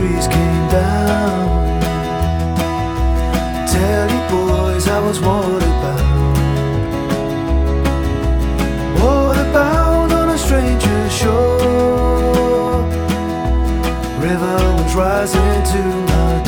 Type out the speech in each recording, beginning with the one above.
trees came down. Tell you boys I was worried about? On a stranger's shore? River was rising to my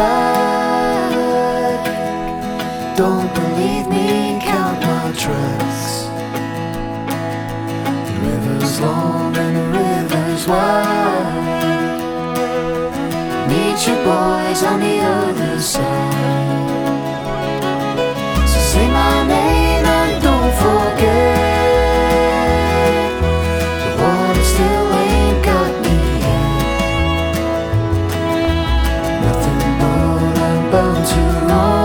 back. Don't believe me count my tracks. The river's long and the river's wide. Meet your boys on the other side. open to all